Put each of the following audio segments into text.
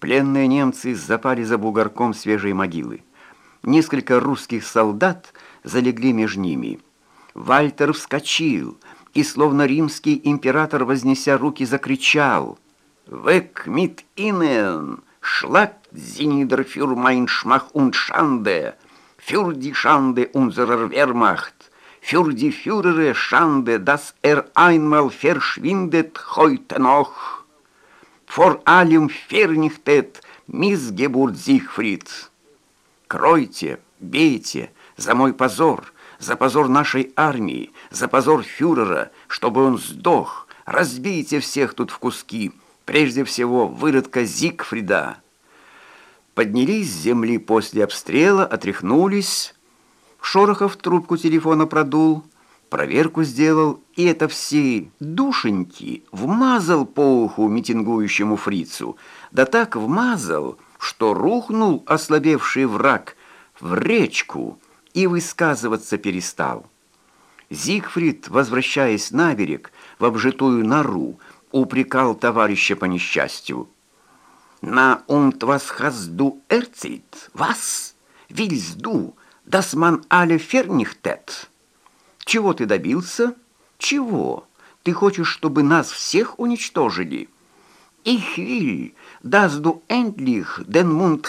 Пленные немцы запали за бугорком свежей могилы. Несколько русских солдат залегли между ними. Вальтер вскочил и, словно римский император, вознеся руки, закричал «Weg mit ihnen, schlag sie nieder für meine Schmach und Schande, für die Schande unserer Wehrmacht, für die Führerschande, dass er einmal verschwindet heute noch». Vor allem фернихтет, мисс Гебурт Зигфрид. Кройте, бейте за мой позор, за позор нашей армии, за позор фюрера, чтобы он сдох. Разбейте всех тут в куски, прежде всего выродка Зигфрида. Поднялись с земли после обстрела, отряхнулись. Шорохов трубку телефона продул — Проверку сделал, и это все душеньки вмазал по уху митингующему фрицу. Да так вмазал, что рухнул ослабевший враг в речку и высказываться перестал. Зигфрид, возвращаясь на берег, в обжитую нору, упрекал товарища по несчастью. «На du erzählt? Was? Willst du, dass man alle vernichtet?» Чего ты добился? Чего? Ты хочешь, чтобы нас всех уничтожили? Ich will, dass du endlich den Mund.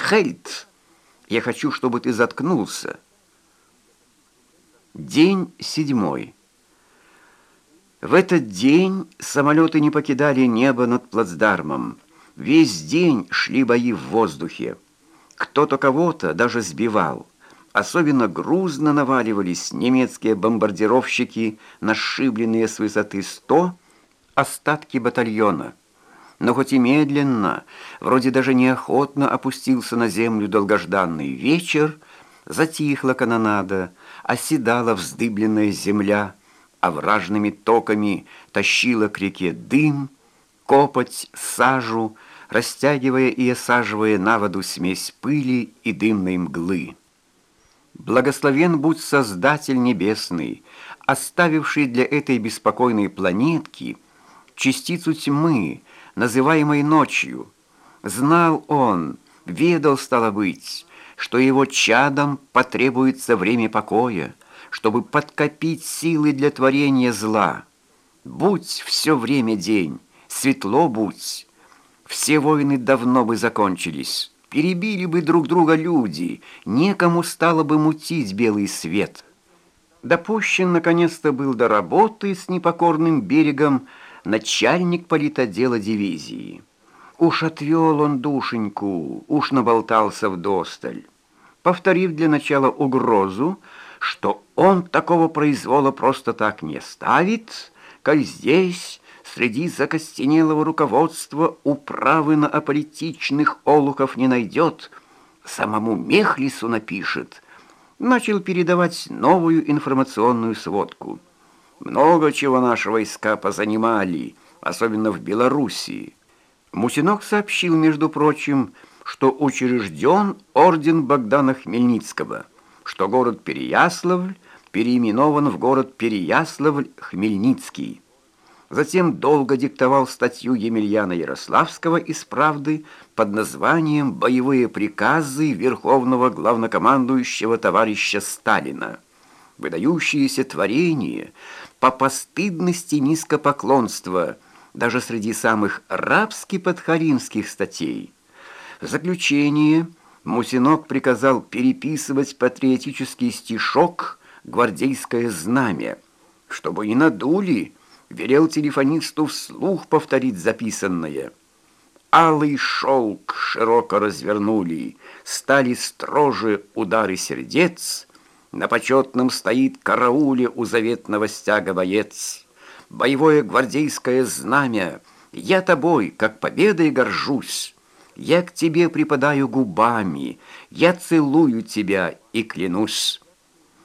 Я хочу, чтобы ты заткнулся. День седьмой. В этот день самолеты не покидали небо над плацдармом. Весь день шли бои в воздухе. Кто-то кого-то даже сбивал. Особенно грузно наваливались немецкие бомбардировщики, нашибленные с высоты 100 остатки батальона. Но хоть и медленно, вроде даже неохотно опустился на землю долгожданный вечер, затихла канонада, оседала вздыбленная земля, а вражными токами тащила к реке дым, копоть, сажу, растягивая и осаживая на воду смесь пыли и дымной мглы. Благословен будь Создатель Небесный, оставивший для этой беспокойной планетки частицу тьмы, называемой ночью. Знал он, ведал, стало быть, что его чадам потребуется время покоя, чтобы подкопить силы для творения зла. Будь все время день, светло будь, все войны давно бы закончились». Перебили бы друг друга люди, некому стало бы мутить белый свет. Допущен, наконец-то, был до работы с непокорным берегом начальник политодела дивизии. Уж отвел он душеньку, уж наболтался в досталь, повторив для начала угрозу, что он такого произвола просто так не ставит, коль здесь Среди закостенелого руководства управы на аполитичных олухов не найдет, самому Мехлису напишет. Начал передавать новую информационную сводку. Много чего наши войска позанимали, особенно в Белоруссии. Мусинок сообщил, между прочим, что учрежден орден Богдана Хмельницкого, что город Переяславль переименован в город Переяславль-Хмельницкий. Затем долго диктовал статью Емельяна Ярославского из «Правды» под названием «Боевые приказы Верховного Главнокомандующего товарища Сталина». Выдающееся творение по постыдности низкопоклонства даже среди самых рабски-подхалимских статей. В заключение Мусинок приказал переписывать патриотический стишок «Гвардейское знамя», чтобы не надули – велел телефонисту вслух повторить записанное. Алый шелк широко развернули, стали строже удары сердец, на почетном стоит карауле у заветного стяга боец. Боевое гвардейское знамя, я тобой, как победой горжусь. Я к тебе припадаю губами, я целую тебя и клянусь.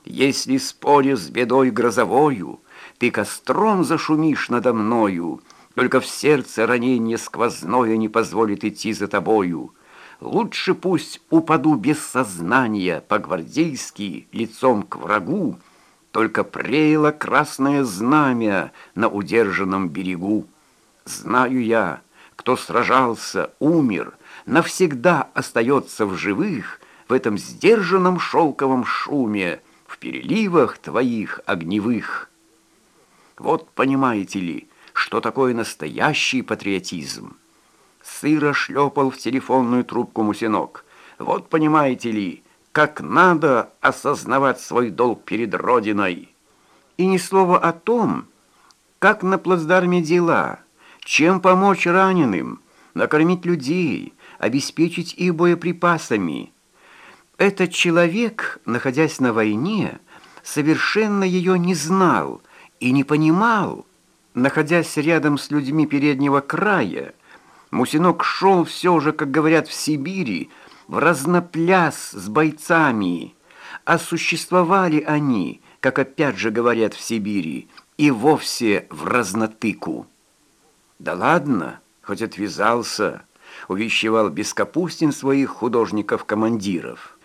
Если спорю с бедой грозовою, ты костром зашумишь надо мною, Только в сердце ранение сквозное Не позволит идти за тобою. Лучше пусть упаду без сознания По-гвардейски лицом к врагу, Только преяло красное знамя На удержанном берегу. Знаю я, кто сражался, умер, навсегда остается в живых в этом сдержанном шелковом шуме, в переливах твоих огневых. Вот понимаете ли, что такое настоящий патриотизм? Сыро шлепал в телефонную трубку Мусинок. Вот понимаете ли, как надо осознавать свой долг перед Родиной. И ни слова о том, как на плацдарме дела, чем помочь раненым, накормить людей, обеспечить их боеприпасами. Этот человек, находясь на войне, совершенно ее не знал и не понимал. Находясь рядом с людьми переднего края, Мусинок шел все же, как говорят в Сибири, в разнопляс с бойцами. А существовали они, как опять же говорят в Сибири, и вовсе в разнотыку. Да ладно, хоть отвязался, увещевал Бескапустин своих художников-командиров.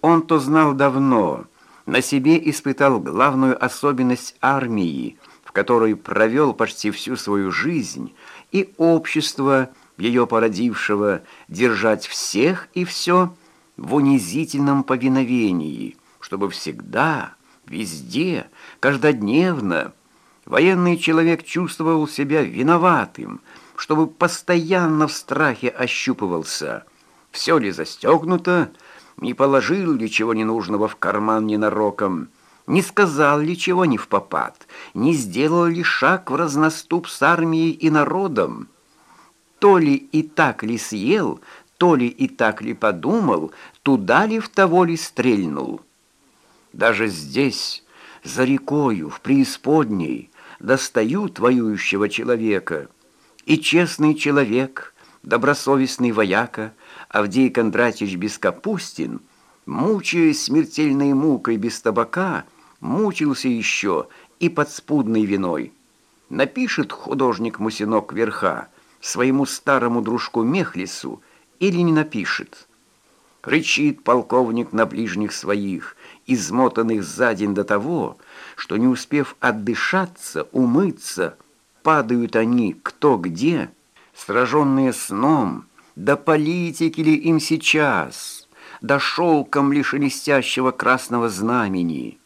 Он то знал давно, на себе испытал главную особенность армии, в которой провел почти всю свою жизнь, и общество, ее породившего, держать всех и все в унизительном повиновении, чтобы всегда, везде, каждодневно военный человек чувствовал себя виноватым, чтобы постоянно в страхе ощупывался, все ли застегнуто, не положил ли чего ненужного в карман ненароком, не сказал ли чего не в попад, не сделал ли шаг в разноступ с армией и народом. То ли и так ли съел, то ли и так ли подумал, туда ли в того ли стрельнул. Даже здесь, за рекою, в преисподней, достают воюющего человека, и честный человек, добросовестный вояка, Авдей Кондратьевич Бескапустин, мучаясь смертельной мукой без табака, мучился еще и подспудной виной. Напишет художник Мусинок верха своему старому дружку Мехлису или не напишет. Рычит полковник на ближних своих, измотанных за день до того, что, не успев отдышаться, умыться, падают они кто где, сраженные сном, да политики ли им сейчас, да шелком ли шелестящего красного знамени —